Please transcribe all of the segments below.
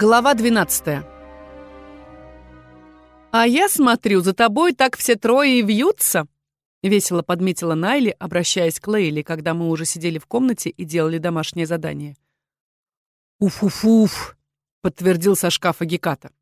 Глава 12 «А я смотрю, за тобой так все трое и вьются!» Весело подметила Найли, обращаясь к Лейли, когда мы уже сидели в комнате и делали домашнее задание. «Уф-уф-уф!» — подтвердил со шкафа Геката.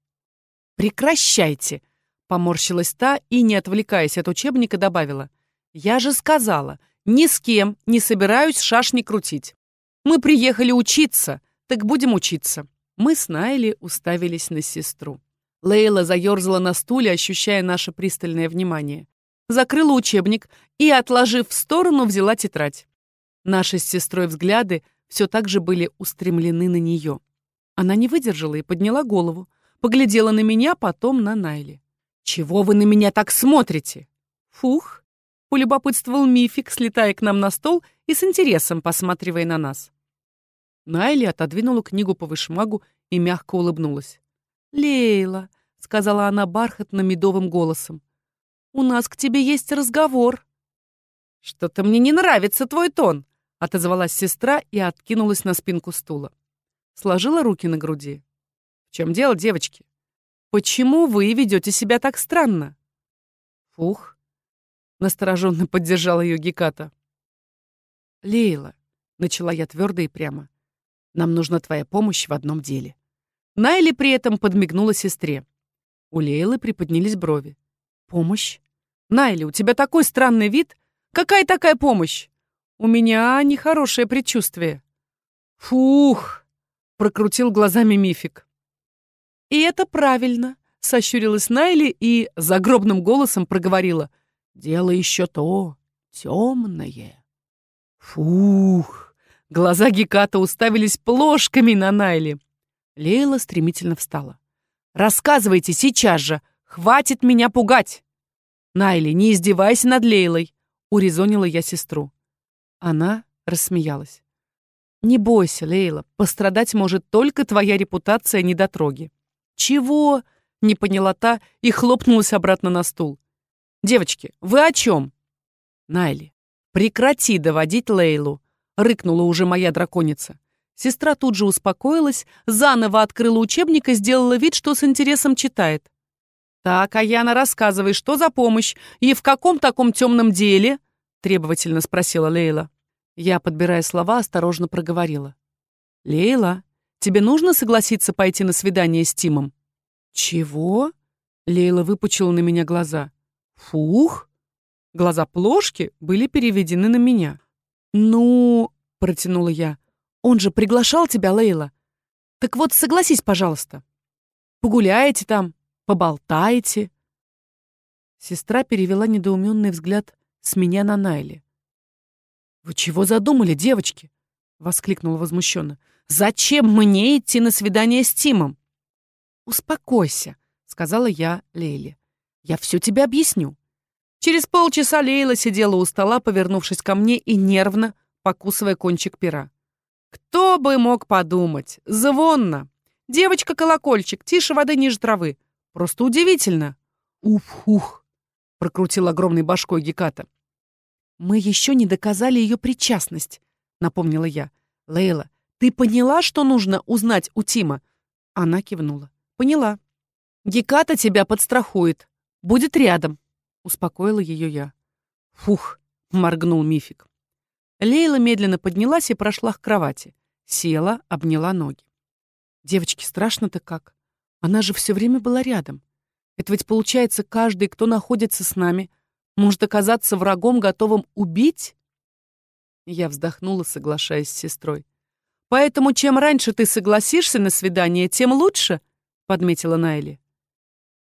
«Прекращайте!» — поморщилась та и, не отвлекаясь от учебника, добавила. «Я же сказала, ни с кем не собираюсь шашни крутить. Мы приехали учиться, так будем учиться». Мы с Найли уставились на сестру. Лейла заерзала на стуле, ощущая наше пристальное внимание. Закрыла учебник и, отложив в сторону, взяла тетрадь. Наши с сестрой взгляды все так же были устремлены на нее. Она не выдержала и подняла голову, поглядела на меня, потом на Найли. «Чего вы на меня так смотрите?» «Фух!» — полюбопытствовал Мифик, слетая к нам на стол и с интересом посматривая на нас. Найли отодвинула книгу по вышмагу и мягко улыбнулась. «Лейла», — сказала она бархатно-медовым голосом, — «у нас к тебе есть разговор». «Что-то мне не нравится твой тон», — отозвалась сестра и откинулась на спинку стула. Сложила руки на груди. «В чем дело, девочки? Почему вы ведете себя так странно?» «Фух», — настороженно поддержала ее Геката. «Лейла», — начала я твердо и прямо, — нам нужна твоя помощь в одном деле». Найли при этом подмигнула сестре. У Лейлы приподнялись брови. «Помощь? Найли, у тебя такой странный вид. Какая такая помощь? У меня нехорошее предчувствие». «Фух!» — прокрутил глазами Мифик. «И это правильно», — сощурилась Найли и загробным голосом проговорила. «Дело еще то, темное». «Фух!» Глаза Геката уставились плошками на Найли. Лейла стремительно встала. «Рассказывайте сейчас же! Хватит меня пугать!» «Найли, не издевайся над Лейлой!» — урезонила я сестру. Она рассмеялась. «Не бойся, Лейла, пострадать может только твоя репутация недотроги». «Чего?» — не поняла та и хлопнулась обратно на стул. «Девочки, вы о чем?» «Найли, прекрати доводить Лейлу рыкнула уже моя драконица. Сестра тут же успокоилась, заново открыла учебник и сделала вид, что с интересом читает. «Так, Аяна, рассказывай, что за помощь и в каком таком темном деле?» — требовательно спросила Лейла. Я, подбирая слова, осторожно проговорила. «Лейла, тебе нужно согласиться пойти на свидание с Тимом?» «Чего?» — Лейла выпучила на меня глаза. «Фух!» Глаза плошки были переведены на меня. «Ну...» — протянула я. «Он же приглашал тебя, Лейла. Так вот, согласись, пожалуйста. Погуляете там, поболтаете». Сестра перевела недоуменный взгляд с меня на Найли. «Вы чего задумали, девочки?» — воскликнула возмущенно. «Зачем мне идти на свидание с Тимом?» «Успокойся», — сказала я Лейле. «Я все тебе объясню. Через полчаса Лейла сидела у стола, повернувшись ко мне и нервно покусывая кончик пера. «Кто бы мог подумать? Звонно! Девочка-колокольчик, тише воды ниже травы. Просто удивительно!» «Уф-ух!» — прокрутил огромной башкой Геката. «Мы еще не доказали ее причастность», — напомнила я. «Лейла, ты поняла, что нужно узнать у Тима?» Она кивнула. «Поняла. Геката тебя подстрахует. Будет рядом». Успокоила ее я. «Фух!» — моргнул Мифик. Лейла медленно поднялась и прошла к кровати. Села, обняла ноги. Девочки, страшно-то как. Она же все время была рядом. Это ведь получается, каждый, кто находится с нами, может оказаться врагом, готовым убить? Я вздохнула, соглашаясь с сестрой. «Поэтому чем раньше ты согласишься на свидание, тем лучше», — подметила Найли.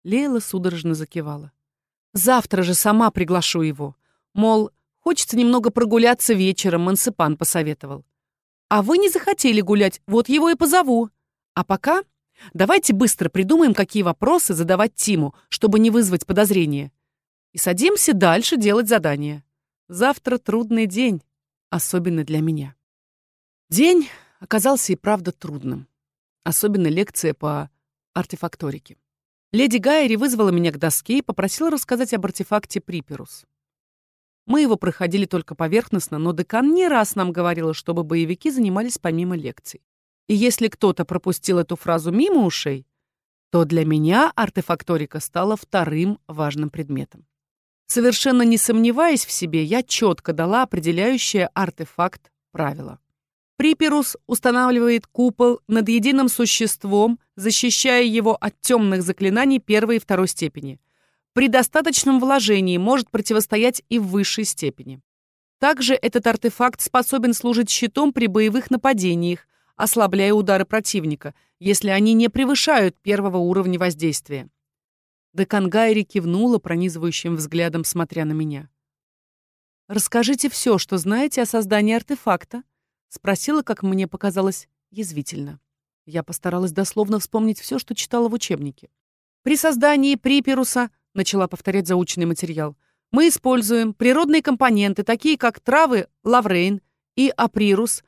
Лейла судорожно закивала. Завтра же сама приглашу его. Мол, хочется немного прогуляться вечером, Мансипан посоветовал. А вы не захотели гулять, вот его и позову. А пока давайте быстро придумаем, какие вопросы задавать Тиму, чтобы не вызвать подозрения. И садимся дальше делать задание. Завтра трудный день, особенно для меня. День оказался и правда трудным. Особенно лекция по артефакторике. Леди Гайри вызвала меня к доске и попросила рассказать об артефакте Приперус. Мы его проходили только поверхностно, но декан не раз нам говорила, чтобы боевики занимались помимо лекций. И если кто-то пропустил эту фразу мимо ушей, то для меня артефакторика стала вторым важным предметом. Совершенно не сомневаясь в себе, я четко дала определяющее артефакт правило. Приперус устанавливает купол над единым существом, защищая его от темных заклинаний первой и второй степени. При достаточном вложении может противостоять и в высшей степени. Также этот артефакт способен служить щитом при боевых нападениях, ослабляя удары противника, если они не превышают первого уровня воздействия. Декангайри кивнула пронизывающим взглядом, смотря на меня. «Расскажите все, что знаете о создании артефакта», Спросила, как мне показалось, язвительно. Я постаралась дословно вспомнить все, что читала в учебнике. При создании приперуса, начала повторять заученный материал, мы используем природные компоненты, такие как травы лаврейн и априрус,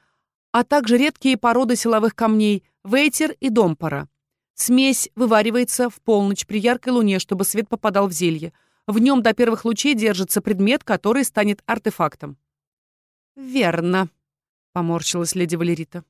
а также редкие породы силовых камней вейтер и домпора. Смесь вываривается в полночь при яркой луне, чтобы свет попадал в зелье. В нем до первых лучей держится предмет, который станет артефактом. «Верно», Поморщилась леди Валерита.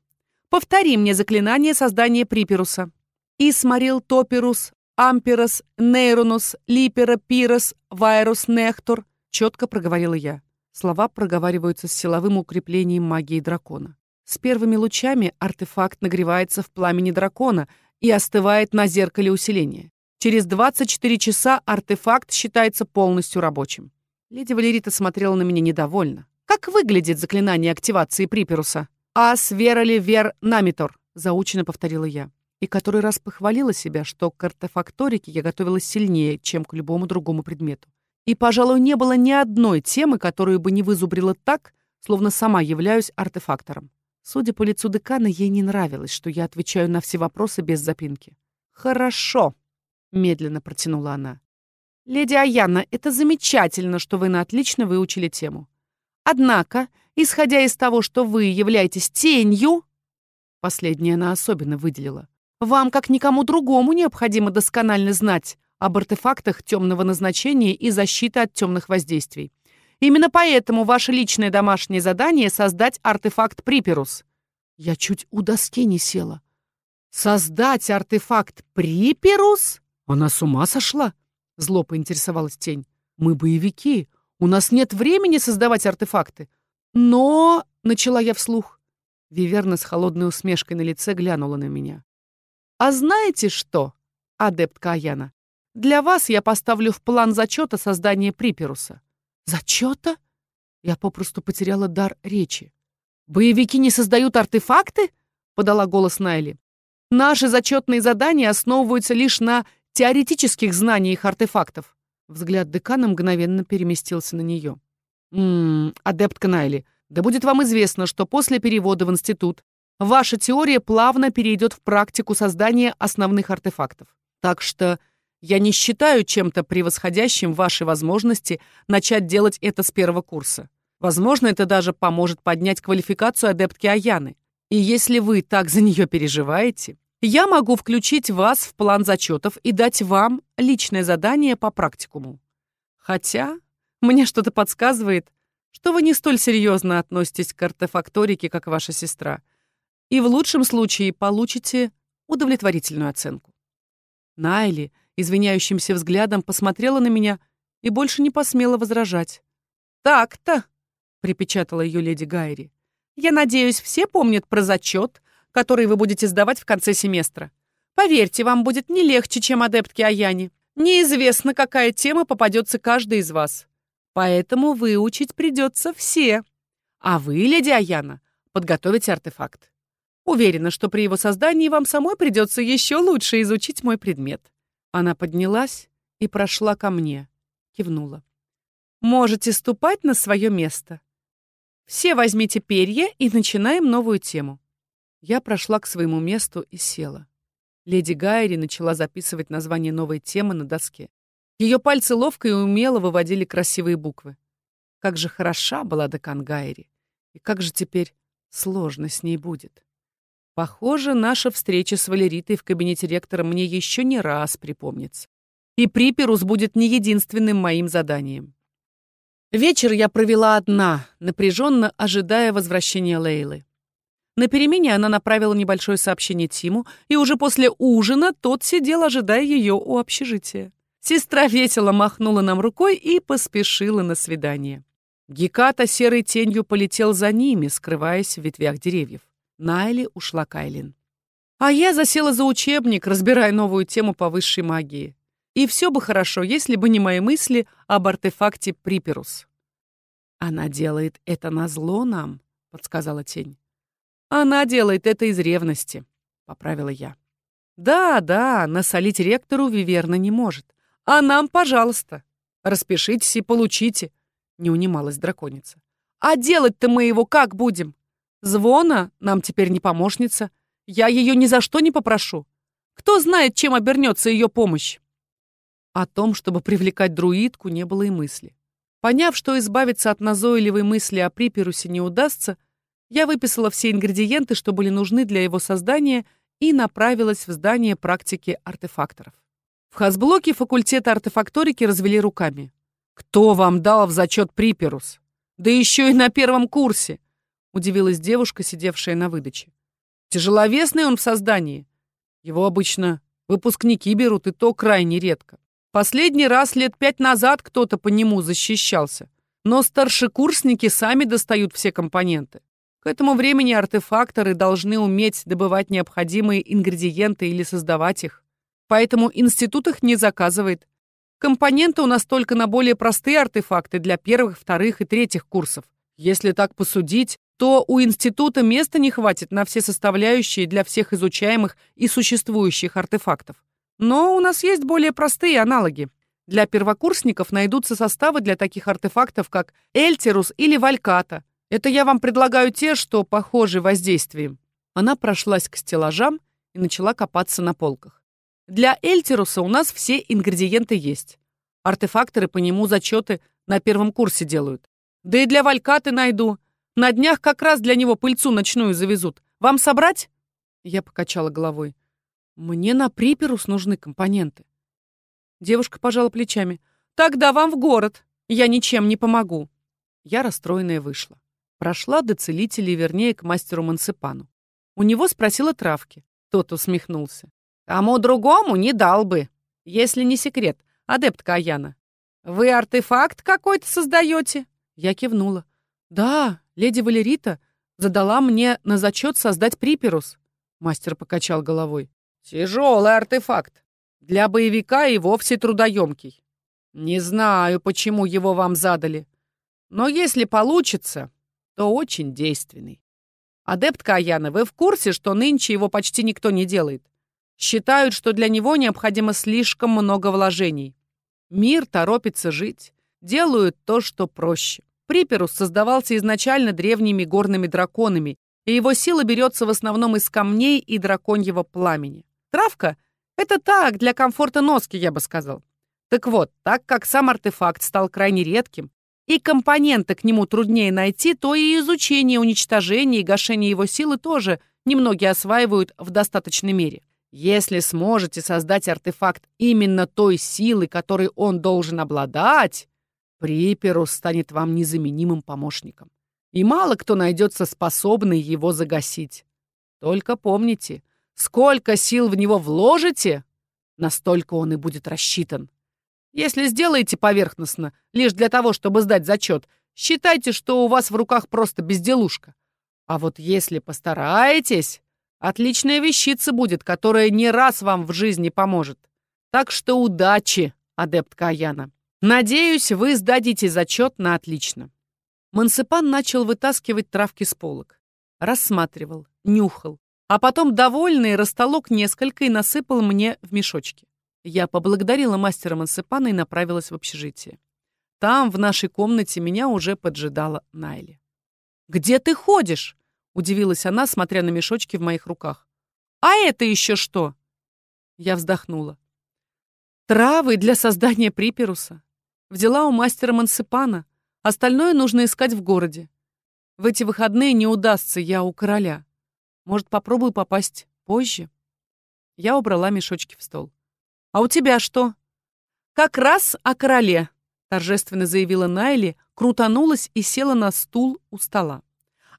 «Повтори мне заклинание создания Приперуса. Исмарил Топерус, Амперос, Нейронус, Липера, Пирос, Вайрус, Нехтор», четко проговорила я. Слова проговариваются с силовым укреплением магии дракона. С первыми лучами артефакт нагревается в пламени дракона и остывает на зеркале усиления. Через 24 часа артефакт считается полностью рабочим. Леди Валерита смотрела на меня недовольно. Как выглядит заклинание активации Приперуса? «Ас верали вер намитор», — заучено повторила я. И который раз похвалила себя, что к артефакторике я готовилась сильнее, чем к любому другому предмету. И, пожалуй, не было ни одной темы, которую бы не вызубрила так, словно сама являюсь артефактором. Судя по лицу декана, ей не нравилось, что я отвечаю на все вопросы без запинки. «Хорошо», — медленно протянула она. «Леди Аяна, это замечательно, что вы на отлично выучили тему. Однако, исходя из того, что вы являетесь тенью, последнее она особенно выделила, вам, как никому другому, необходимо досконально знать об артефактах темного назначения и защиты от темных воздействий. Именно поэтому ваше личное домашнее задание — создать артефакт Приперус. Я чуть у доски не села. Создать артефакт Приперус? Она с ума сошла? Зло поинтересовалась тень. Мы боевики. У нас нет времени создавать артефакты. Но, — начала я вслух, Виверна с холодной усмешкой на лице глянула на меня. А знаете что, адептка Аяна? Для вас я поставлю в план зачета создание Приперуса. Зачета? Я попросту потеряла дар речи. «Боевики не создают артефакты?» — подала голос Найли. «Наши зачетные задания основываются лишь на теоретических знаниях артефактов. Взгляд декана мгновенно переместился на нее. «Ммм, адептка Найли, да будет вам известно, что после перевода в институт ваша теория плавно перейдет в практику создания основных артефактов. Так что я не считаю чем-то превосходящим ваши возможности начать делать это с первого курса. Возможно, это даже поможет поднять квалификацию адептки Аяны. И если вы так за нее переживаете, я могу включить вас в план зачетов и дать вам личное задание по практикуму. Хотя мне что-то подсказывает, что вы не столь серьезно относитесь к артефакторике, как ваша сестра, и в лучшем случае получите удовлетворительную оценку. Найли извиняющимся взглядом посмотрела на меня и больше не посмела возражать. «Так-то», — припечатала ее леди Гайри, — «я надеюсь, все помнят про зачет, который вы будете сдавать в конце семестра. Поверьте, вам будет не легче, чем адептки Аяни. Неизвестно, какая тема попадется каждой из вас. Поэтому выучить придется все. А вы, леди Аяна, подготовите артефакт. Уверена, что при его создании вам самой придется еще лучше изучить мой предмет. Она поднялась и прошла ко мне. Кивнула. Можете ступать на свое место. Все возьмите перья и начинаем новую тему. Я прошла к своему месту и села. Леди Гайри начала записывать название новой темы на доске. Ее пальцы ловко и умело выводили красивые буквы. Как же хороша была Декан Гайри. И как же теперь сложно с ней будет. Похоже, наша встреча с Валеритой в кабинете ректора мне еще не раз припомнится. И Приперус будет не единственным моим заданием. Вечер я провела одна, напряженно ожидая возвращения Лейлы. На перемене она направила небольшое сообщение Тиму, и уже после ужина тот сидел, ожидая ее у общежития. Сестра весело махнула нам рукой и поспешила на свидание. Геката серой тенью полетел за ними, скрываясь в ветвях деревьев. Найли ушла Кайлин. А я засела за учебник, разбирая новую тему по высшей магии. И все бы хорошо, если бы не мои мысли об артефакте Приперус. «Она делает это на зло нам», — подсказала тень. «Она делает это из ревности», — поправила я. «Да, да, насолить ректору Виверна не может. А нам, пожалуйста, распишитесь и получите», — не унималась драконица. «А делать-то мы его как будем? Звона нам теперь не помощница. Я ее ни за что не попрошу. Кто знает, чем обернется ее помощь?» О том, чтобы привлекать друидку, не было и мысли. Поняв, что избавиться от назойливой мысли о Приперусе не удастся, я выписала все ингредиенты, что были нужны для его создания, и направилась в здание практики артефакторов. В хазблоке факультета артефакторики развели руками. «Кто вам дал в зачет Приперус? Да еще и на первом курсе!» удивилась девушка, сидевшая на выдаче. «Тяжеловесный он в создании. Его обычно выпускники берут, и то крайне редко. Последний раз лет пять назад кто-то по нему защищался, но старшекурсники сами достают все компоненты. К этому времени артефакторы должны уметь добывать необходимые ингредиенты или создавать их. Поэтому институт их не заказывает. Компоненты у нас только на более простые артефакты для первых, вторых и третьих курсов. Если так посудить, то у института места не хватит на все составляющие для всех изучаемых и существующих артефактов. Но у нас есть более простые аналоги. Для первокурсников найдутся составы для таких артефактов, как Эльтерус или Вальката, это я вам предлагаю те, что похожи воздействием». Она прошлась к стеллажам и начала копаться на полках. «Для Эльтеруса у нас все ингредиенты есть. Артефакторы по нему зачеты на первом курсе делают. Да и для Валькаты найду. На днях как раз для него пыльцу ночную завезут. Вам собрать?» Я покачала головой. «Мне на Приперус нужны компоненты». Девушка пожала плечами. «Тогда вам в город. Я ничем не помогу». Я расстроенная вышла. Прошла до целителей, вернее, к мастеру Мансипану. У него спросила травки. Тот усмехнулся. «Кому другому не дал бы, если не секрет, адептка Аяна. Вы артефакт какой-то создаете?» Я кивнула. «Да, леди Валерита задала мне на зачет создать приперус». Мастер покачал головой. «Тяжелый артефакт. Для боевика и вовсе трудоемкий. Не знаю, почему его вам задали. Но если получится, то очень действенный. Адептка Аяна, вы в курсе, что нынче его почти никто не делает? Считают, что для него необходимо слишком много вложений. Мир торопится жить. Делают то, что проще. Приперус создавался изначально древними горными драконами, и его сила берется в основном из камней и драконьего пламени. Травка — это так, для комфорта носки, я бы сказал. Так вот, так как сам артефакт стал крайне редким, и компоненты к нему труднее найти, то и изучение, уничтожение и гашение его силы тоже немногие осваивают в достаточной мере. Если сможете создать артефакт именно той силы, которой он должен обладать, Приперус станет вам незаменимым помощником. И мало кто найдется способный его загасить. Только помните, сколько сил в него вложите, настолько он и будет рассчитан. Если сделаете поверхностно, лишь для того, чтобы сдать зачет, считайте, что у вас в руках просто безделушка. А вот если постараетесь, отличная вещица будет, которая не раз вам в жизни поможет. Так что удачи, адепт Каяна. Надеюсь, вы сдадите зачет на отлично. Мансепан начал вытаскивать травки с полок. Рассматривал, нюхал, а потом, довольный, растолок несколько и насыпал мне в мешочки. Я поблагодарила мастера Мансепана и направилась в общежитие. Там, в нашей комнате, меня уже поджидала Найли. «Где ты ходишь?» — удивилась она, смотря на мешочки в моих руках. «А это еще что?» Я вздохнула. «Травы для создания приперуса. Взяла у мастера Мансепана. Остальное нужно искать в городе. В эти выходные не удастся, я у короля. Может, попробую попасть позже?» Я убрала мешочки в стол. «А у тебя что?» «Как раз о короле», — торжественно заявила Найли, крутанулась и села на стул у стола.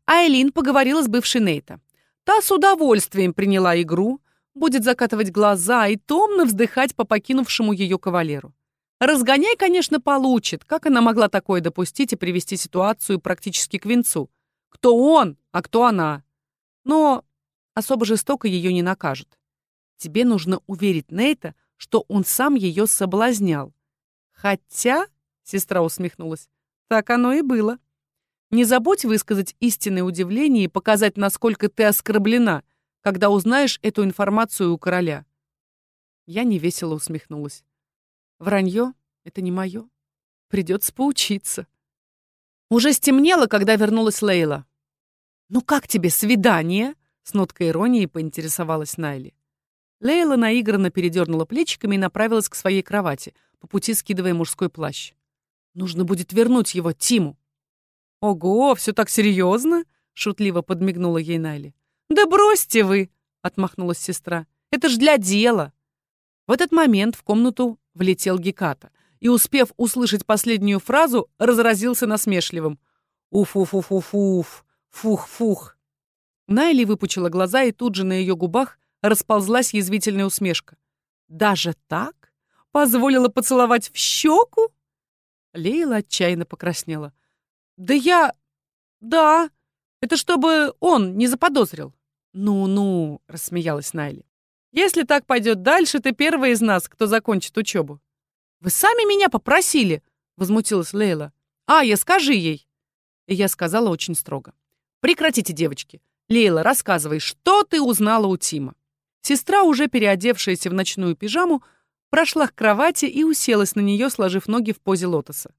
Айлин поговорила с бывшей Нейта. Та с удовольствием приняла игру, будет закатывать глаза и томно вздыхать по покинувшему ее кавалеру. Разгоняй, конечно, получит. Как она могла такое допустить и привести ситуацию практически к венцу? Кто он, а кто она? Но особо жестоко ее не накажут. Тебе нужно уверить Нейта, что он сам ее соблазнял. Хотя, сестра усмехнулась, так оно и было. Не забудь высказать истинное удивление и показать, насколько ты оскорблена, когда узнаешь эту информацию у короля. Я невесело усмехнулась. Вранье — это не мое. Придется поучиться. Уже стемнело, когда вернулась Лейла. «Ну как тебе свидание?» — с ноткой иронии поинтересовалась Найли. Лейла наигранно передернула плечиками и направилась к своей кровати, по пути скидывая мужской плащ. «Нужно будет вернуть его Тиму». «Ого, все так серьезно?» — шутливо подмигнула ей Найли. «Да бросьте вы!» — отмахнулась сестра. «Это ж для дела!» В этот момент в комнату влетел Геката и, успев услышать последнюю фразу, разразился насмешливым. «Уф-уф-уф-уф-уф! Фух-фух!» Найли выпучила глаза, и тут же на ее губах расползлась язвительная усмешка. «Даже так? Позволила поцеловать в щеку?» Лейла отчаянно покраснела. «Да я... Да, это чтобы он не заподозрил». «Ну-ну», — рассмеялась Найли. «Если так пойдет дальше, ты первая из нас, кто закончит учебу». «Вы сами меня попросили», — возмутилась Лейла. «А, я скажи ей». И я сказала очень строго. «Прекратите, девочки. Лейла, рассказывай, что ты узнала у Тима?» Сестра, уже переодевшаяся в ночную пижаму, прошла к кровати и уселась на нее, сложив ноги в позе лотоса.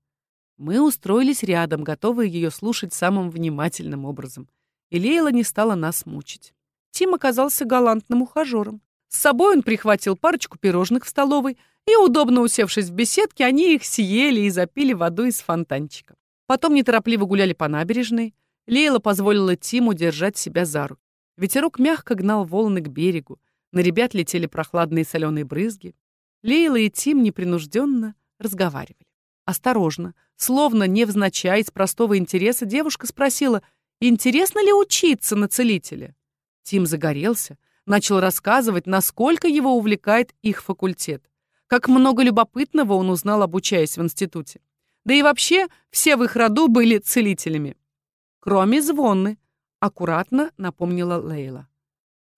Мы устроились рядом, готовые ее слушать самым внимательным образом. И Лейла не стала нас мучить. Тим оказался галантным ухажером. С собой он прихватил парочку пирожных в столовой, и, удобно усевшись в беседке, они их съели и запили водой из фонтанчика. Потом неторопливо гуляли по набережной. Лейла позволила Тиму держать себя за руку. Ветерок мягко гнал волны к берегу. На ребят летели прохладные соленые брызги. Лейла и Тим непринужденно разговаривали. Осторожно, словно невзначай, из простого интереса, девушка спросила, интересно ли учиться на целителя. Тим загорелся, начал рассказывать, насколько его увлекает их факультет. Как много любопытного он узнал, обучаясь в институте. Да и вообще, все в их роду были целителями. Кроме Звонны, аккуратно напомнила Лейла.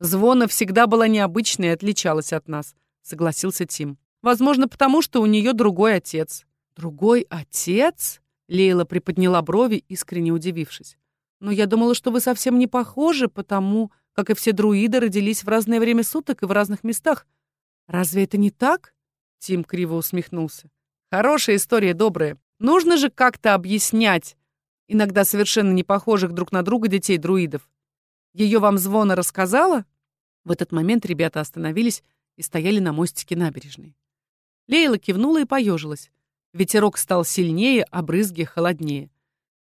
Звона всегда была необычной и отличалась от нас, согласился Тим. Возможно, потому что у нее другой отец. «Другой отец?» Лейла приподняла брови, искренне удивившись. «Но я думала, что вы совсем не похожи, потому как и все друиды родились в разное время суток и в разных местах. Разве это не так?» Тим криво усмехнулся. «Хорошая история, добрая. Нужно же как-то объяснять иногда совершенно не похожих друг на друга детей друидов. Ее вам звона рассказала?» В этот момент ребята остановились и стояли на мостике набережной. Лейла кивнула и поежилась. Ветерок стал сильнее, а брызги холоднее.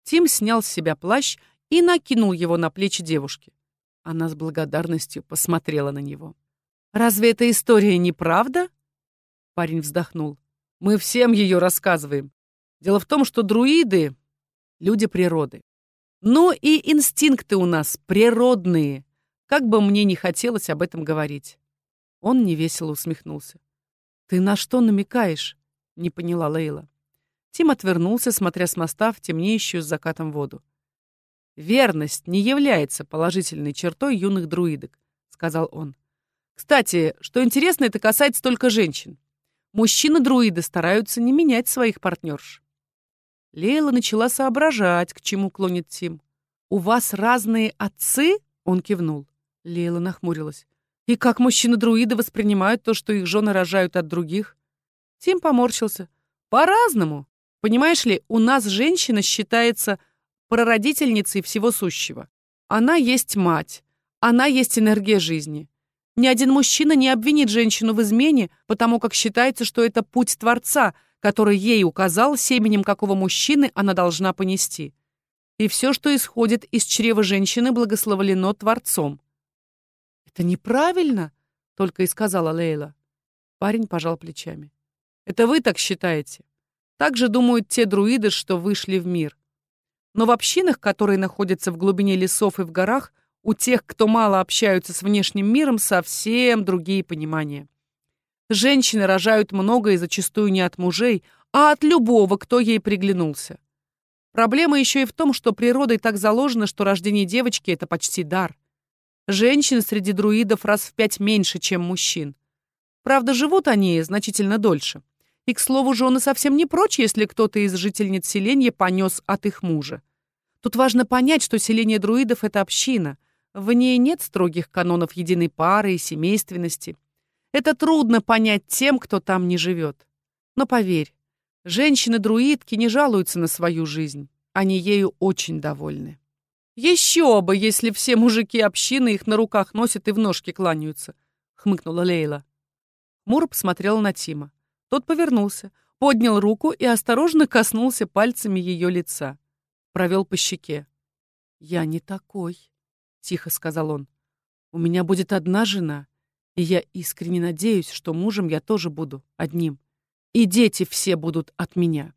Тим снял с себя плащ и накинул его на плечи девушки. Она с благодарностью посмотрела на него. «Разве эта история не правда?» Парень вздохнул. «Мы всем ее рассказываем. Дело в том, что друиды — люди природы. Ну и инстинкты у нас природные, как бы мне не хотелось об этом говорить». Он невесело усмехнулся. «Ты на что намекаешь?» не поняла Лейла. Тим отвернулся, смотря с моста в темнеющую с закатом воду. «Верность не является положительной чертой юных друидок», — сказал он. «Кстати, что интересно, это касается только женщин. Мужчины-друиды стараются не менять своих партнерш». Лейла начала соображать, к чему клонит Тим. «У вас разные отцы?» — он кивнул. Лейла нахмурилась. «И как мужчины-друиды воспринимают то, что их жены рожают от других?» Тим поморщился. По-разному. Понимаешь ли, у нас женщина считается прародительницей всего сущего. Она есть мать. Она есть энергия жизни. Ни один мужчина не обвинит женщину в измене, потому как считается, что это путь Творца, который ей указал, семенем какого мужчины она должна понести. И все, что исходит из чрева женщины, благословлено Творцом. «Это неправильно», — только и сказала Лейла. Парень пожал плечами. Это вы так считаете? Так же думают те друиды, что вышли в мир. Но в общинах, которые находятся в глубине лесов и в горах, У тех, кто мало общаются с внешним миром, совсем другие понимания. Женщины рожают много и зачастую не от мужей, а от любого, кто ей приглянулся. Проблема еще и в том, что природой так заложено, что рождение девочки — это почти дар. Женщин среди друидов раз в пять меньше, чем мужчин. Правда, живут они значительно дольше. И, к слову, жены совсем не прочь, если кто-то из жительниц селения понес от их мужа. Тут важно понять, что селение друидов — это община. В ней нет строгих канонов единой пары и семейственности. Это трудно понять тем, кто там не живет. Но поверь, женщины-друидки не жалуются на свою жизнь. Они ею очень довольны. «Еще бы, если все мужики общины их на руках носят и в ножки кланяются», — хмыкнула Лейла. Мур посмотрел на Тима. Тот повернулся, поднял руку и осторожно коснулся пальцами ее лица. Провел по щеке. «Я не такой», — тихо сказал он. «У меня будет одна жена, и я искренне надеюсь, что мужем я тоже буду одним. И дети все будут от меня».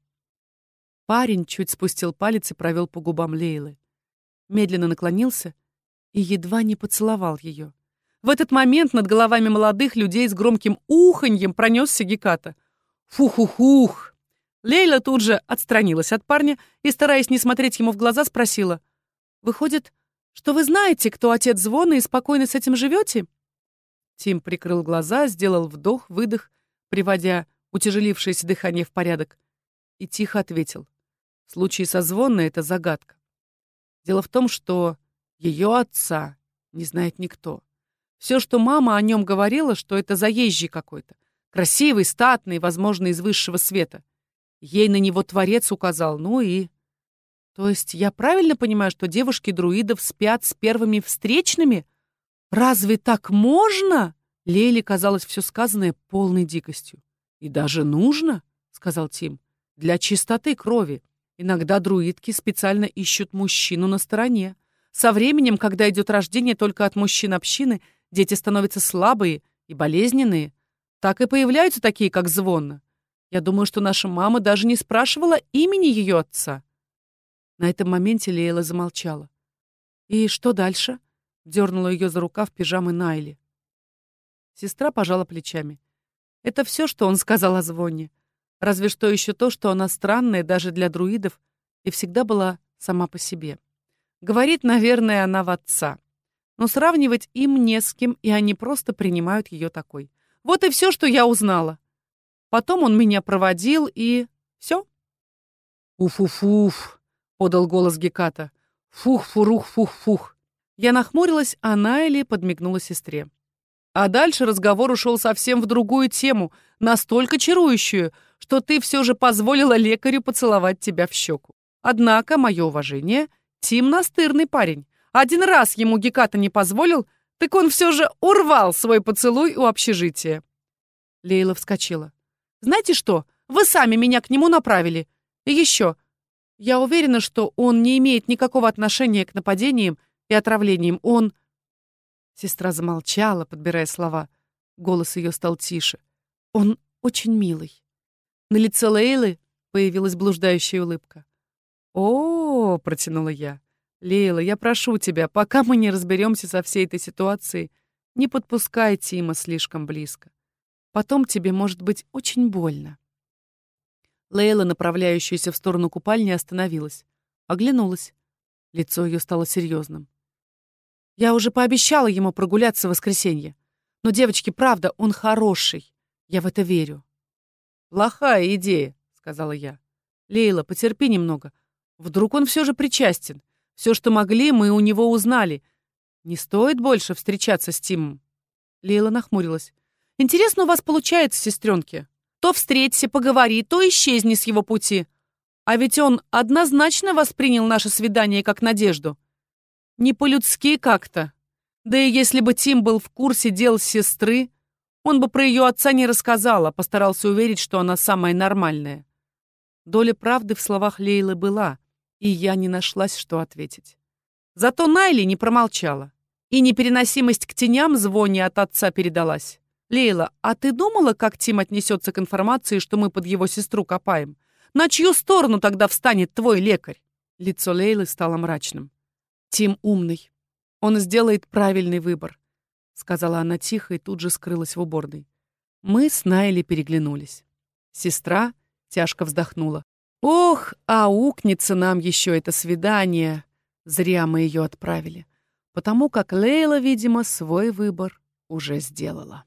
Парень чуть спустил палец и провел по губам Лейлы. Медленно наклонился и едва не поцеловал ее. В этот момент над головами молодых людей с громким уханьем пронесся Геката. Фух-ух-ух! Лейла тут же отстранилась от парня и, стараясь не смотреть ему в глаза, спросила. «Выходит, что вы знаете, кто отец Звона, и спокойно с этим живете?» Тим прикрыл глаза, сделал вдох-выдох, приводя утяжелившееся дыхание в порядок, и тихо ответил. В случае со Звонной это загадка. Дело в том, что ее отца не знает никто. Все, что мама о нем говорила, что это заезжий какой-то. Красивый, статный, возможно, из высшего света. Ей на него Творец указал, ну и... То есть я правильно понимаю, что девушки друидов спят с первыми встречными? Разве так можно? Лейле казалось все сказанное полной дикостью. И даже нужно, сказал Тим, для чистоты крови. Иногда друидки специально ищут мужчину на стороне. Со временем, когда идет рождение только от мужчин общины, дети становятся слабые и болезненные, так и появляются такие, как Звонна. Я думаю, что наша мама даже не спрашивала имени ее отца. На этом моменте Лейла замолчала. «И что дальше?» — дернула ее за рукав пижамы Найли. Сестра пожала плечами. Это все, что он сказал о Звоне. Разве что еще то, что она странная даже для друидов и всегда была сама по себе. Говорит, наверное, она в отца. Но сравнивать им не с кем, и они просто принимают ее такой. Вот и все, что я узнала. Потом он меня проводил, и... все. «Уф-уф-уф», — подал голос Геката. «Фух-фурух-фух-фух». Я нахмурилась, а Найли подмигнула сестре. А дальше разговор ушел совсем в другую тему, настолько чарующую, что ты все же позволила лекарю поцеловать тебя в щеку. Однако, мое уважение, Тим настырный парень. Один раз ему Геката не позволил, так он все же урвал свой поцелуй у общежития. Лейла вскочила. «Знаете что? Вы сами меня к нему направили. И еще. Я уверена, что он не имеет никакого отношения к нападениям и отравлениям. Он...» Сестра замолчала, подбирая слова. Голос ее стал тише. «Он очень милый». На лице Лейлы появилась блуждающая улыбка. «О, -о, -о — протянула я, Лейла, я прошу тебя, пока мы не разберемся со всей этой ситуацией, не подпускай Тима слишком близко. Потом тебе может быть очень больно. Лейла, направляющаяся в сторону купальни, остановилась. Оглянулась. Лицо ее стало серьезным. Я уже пообещала ему прогуляться в воскресенье. Но, девочки, правда, он хороший. Я в это верю. «Плохая идея», — сказала я. «Лейла, потерпи немного. Вдруг он все же причастен. Все, что могли, мы у него узнали. Не стоит больше встречаться с Тимом. Лейла нахмурилась. Интересно у вас получается, сестренки. То встреться, поговори, то исчезни с его пути. А ведь он однозначно воспринял наше свидание как надежду. Не по-людски как-то. Да и если бы Тим был в курсе дел сестры, он бы про ее отца не рассказал, а постарался уверить, что она самая нормальная. Доля правды в словах Лейлы была и я не нашлась, что ответить. Зато Найли не промолчала. И непереносимость к теням звоне от отца передалась. «Лейла, а ты думала, как Тим отнесется к информации, что мы под его сестру копаем? На чью сторону тогда встанет твой лекарь?» Лицо Лейлы стало мрачным. «Тим умный. Он сделает правильный выбор», — сказала она тихо и тут же скрылась в уборной. Мы с Найли переглянулись. Сестра тяжко вздохнула. «Ох, аукнется нам еще это свидание!» Зря мы ее отправили, потому как Лейла, видимо, свой выбор уже сделала.